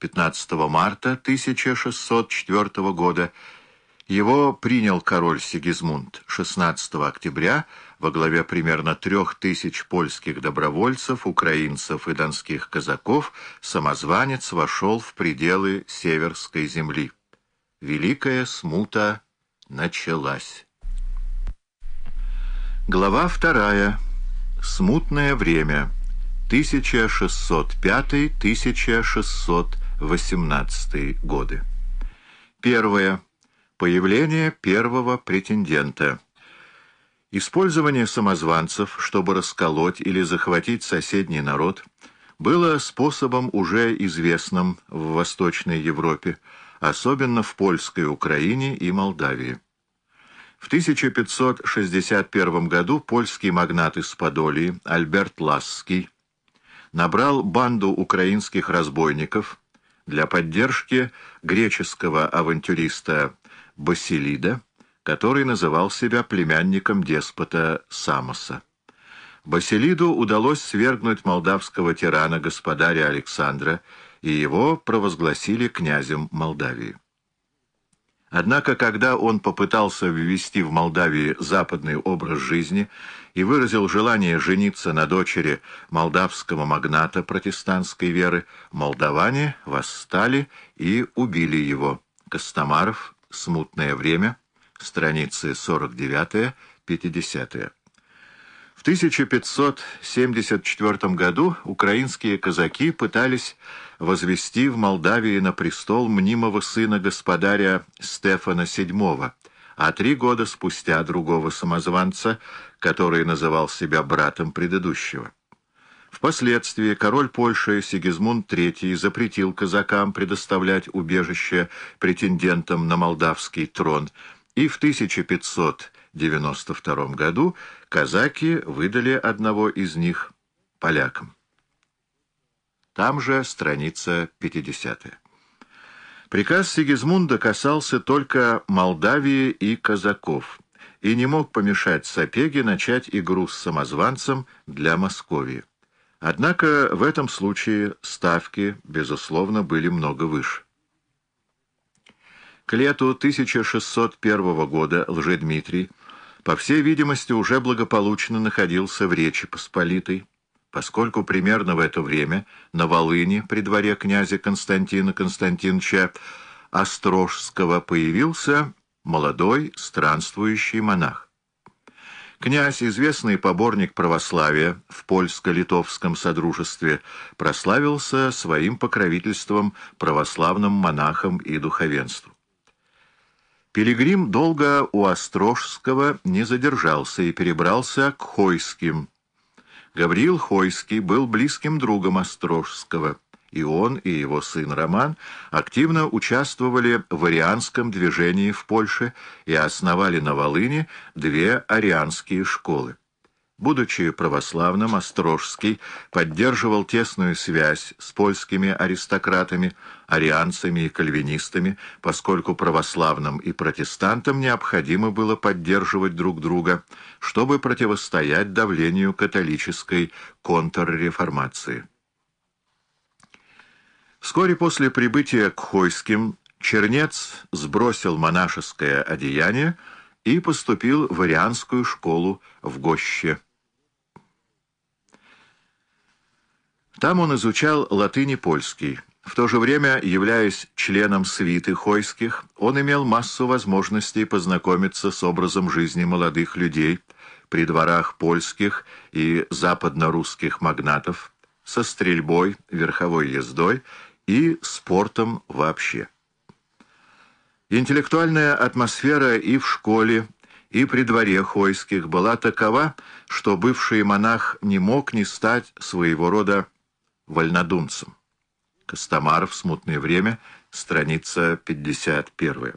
15 марта 1604 года его принял король Сигизмунд 16 октября во главе примерно трех тысяч польских добровольцев, украинцев и донских казаков самозванец вошел в пределы Северской земли. Великая смута началась. Глава вторая. Смутное время. 1605-1618 годы. Первое. Появление первого претендента. Использование самозванцев, чтобы расколоть или захватить соседний народ, было способом уже известным в Восточной Европе, особенно в Польской Украине и Молдавии. В 1561 году польский магнат из Подолии Альберт Ласский набрал банду украинских разбойников для поддержки греческого авантюриста Басилида, который называл себя племянником деспота Самоса. Басилиду удалось свергнуть молдавского тирана господаря Александра, и его провозгласили князем Молдавии. Однако, когда он попытался ввести в Молдавии западный образ жизни и выразил желание жениться на дочери молдавского магната протестантской веры, молдаване восстали и убили его. Костомаров, «Смутное время», страницы 49-50. В 1574 году украинские казаки пытались возвести в Молдавии на престол мнимого сына господаря Стефана VII, а три года спустя другого самозванца, который называл себя братом предыдущего. Впоследствии король Польши Сигизмунд III запретил казакам предоставлять убежище претендентам на молдавский трон, и в 1500 1992 году казаки выдали одного из них полякам. Там же страница 50. Приказ Сигизмунда касался только Молдавии и казаков и не мог помешать Сапеге начать игру с самозванцем для Московии. Однако в этом случае ставки, безусловно, были много выше. К лету 1601 года Лжедмитрий по всей видимости, уже благополучно находился в Речи Посполитой, поскольку примерно в это время на Волыне при дворе князя Константина Константиновича Острожского появился молодой странствующий монах. Князь, известный поборник православия в польско-литовском содружестве, прославился своим покровительством православным монахам и духовенству. Пилигрим долго у Острожского не задержался и перебрался к Хойским. Гавриил Хойский был близким другом Острожского, и он, и его сын Роман активно участвовали в арианском движении в Польше и основали на Волыне две арианские школы. Будучи православным, Острожский поддерживал тесную связь с польскими аристократами, арианцами и кальвинистами, поскольку православным и протестантам необходимо было поддерживать друг друга, чтобы противостоять давлению католической контрреформации. Вскоре после прибытия к Хойским Чернец сбросил монашеское одеяние и поступил в арианскую школу в Гоще. Там он изучал латынь и польский. В то же время, являясь членом свиты хойских, он имел массу возможностей познакомиться с образом жизни молодых людей при дворах польских и западно-русских магнатов, со стрельбой, верховой ездой и спортом вообще. Интеллектуальная атмосфера и в школе, и при дворе хойских была такова, что бывший монах не мог не стать своего рода вольнодумцем. Костомаров, «Смутное время», страница 51.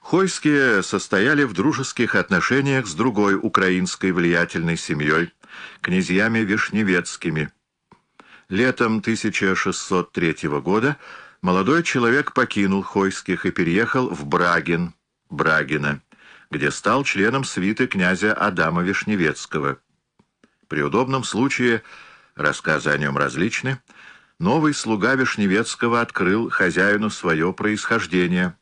Хойские состояли в дружеских отношениях с другой украинской влиятельной семьей, князьями Вишневецкими. Летом 1603 года молодой человек покинул Хойских и переехал в Брагин, Брагина, где стал членом свиты князя Адама Вишневецкого. При удобном случае Рассказы о нем различны, новый слуга Вишневецкого открыл хозяину свое происхождение —